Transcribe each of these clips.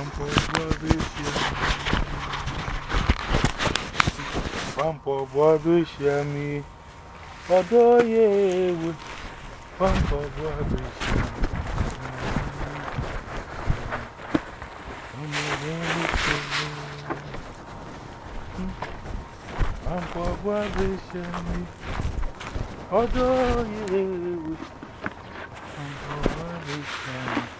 Bump of Babushia. Bump of Babushia me. Although, yeah, bump of Babushia. Bump of Babushia me. Although, yeah, bump of Babushia me.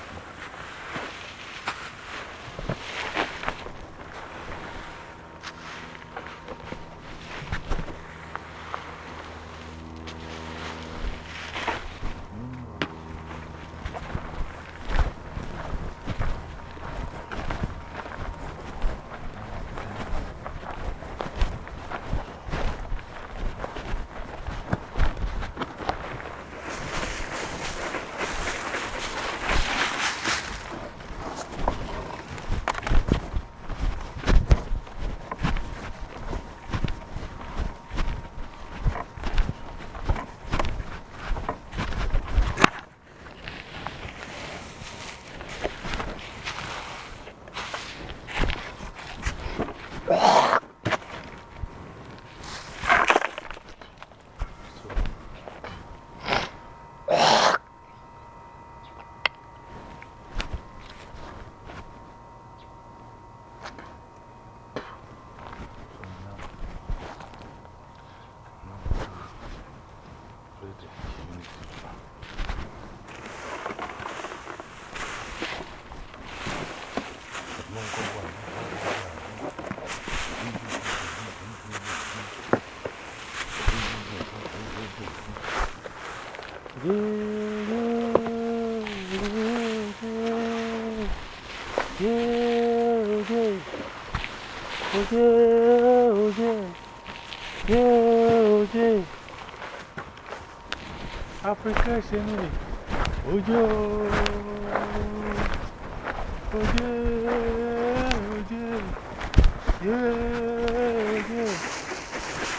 oh yeah, oh yeah, yeah, oh yeah. Africa, Shenini. Oh yeah, oh yeah, oh yeah, yeah, oh yeah,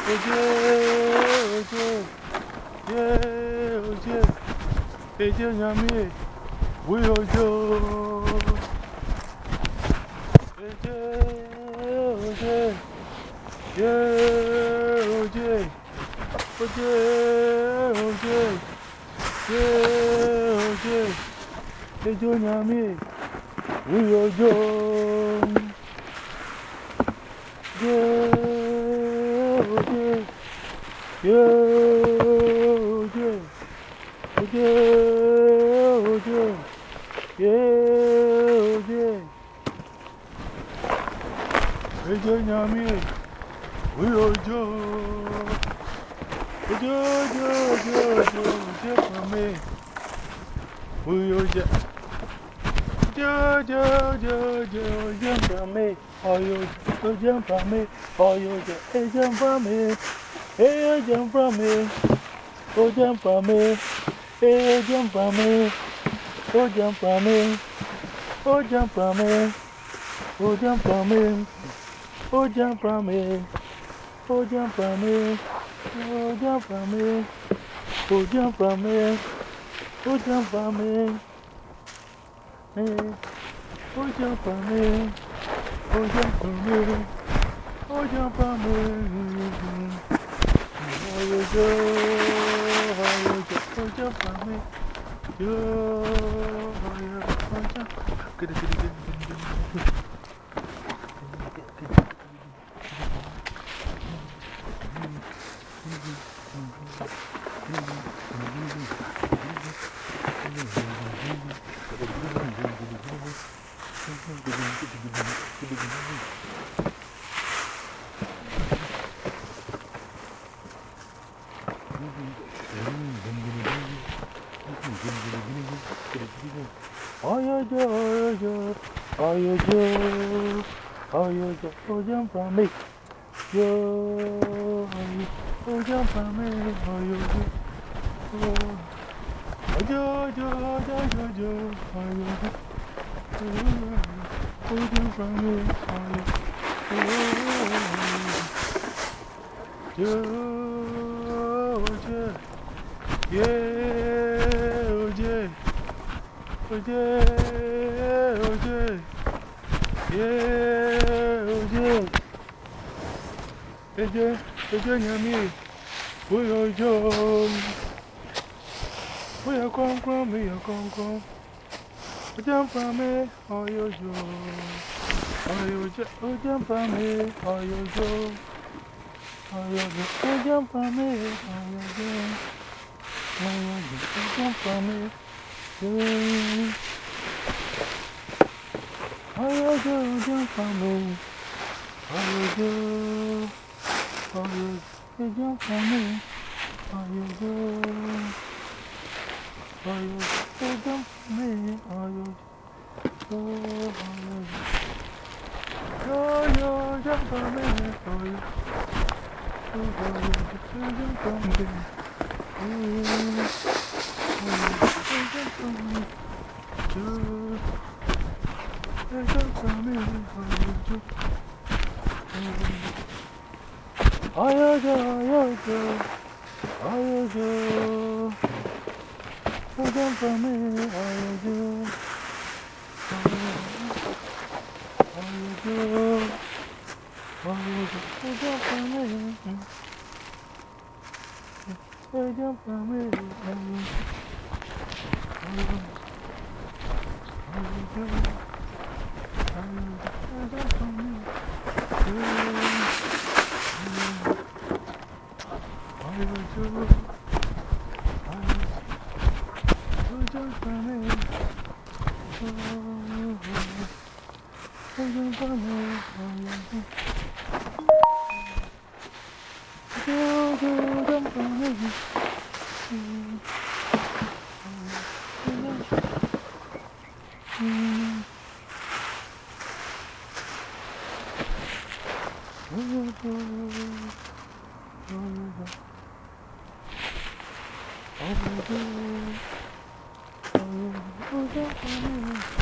oh yeah, yeah, oh yeah, yeah, yeah, yeah, we oh yeah, yeah. Yeah, OJ. OJ, OJ. Yeah, OJ. Ejo nyami. Uyo jo. Yeah, OJ. Yeah, OJ. OJ, OJ. Yeah, OJ. Ejo nyami ojo ojo ojo ojo ojo ojo for me Oh, jump! ojo ojo ojo ojo for me Oh, jump for me ojo ojo ojo for me hey ojo for me ojo for me hey ojo for me ojo for me ojo for me ojo for for me Oh, jump from here. Oh, jump from here. Oh, jump from here. Oh, jump from here. Hey. Oh, jump from here. Oh, jump from here. Oh, jump from here. How you go? How you go? Oh, jump from here. Yo, how you go? Oh, jump. Good, good, good, good, good. Good. Oyojo, oyojo, oyojo, oyojo, oyojo from me. Yo, oyojo from me, oyojo. Oyojo, oyojo, oyojo, oyojo from me, oyojo. Yo, yeah, oje, oje, oje, yeah, oje, oje, oje nyami, oye ojo, oye konkrom, oye konkrom, oje mpame, oye ojo, oye oje, oje mpame, oye ojo, oye ojo, oje mpame, oye ojo. Oh, you jump from me. Oh, you do, jump from me. Oh, you do. Oh, you, you jump from me. Oh, you do. Oh, you, you jump from me. Oh, you do. Oh, you, you jump from me. Oh, you. Oh, you, you jump from me. Ayaja, ayaja, ayaja, ayaja for me, ayaja, ayaja, ayaja, ayaja for me. Ayaja for me, ayaja, ayaja, ayaja, ayaja for me. Oh, 好的画面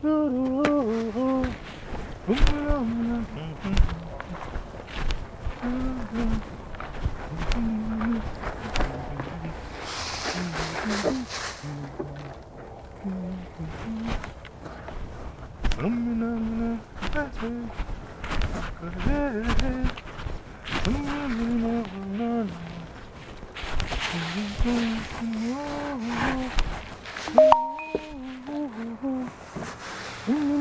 Oh, Mm-hmm.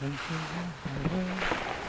Mm-hmm.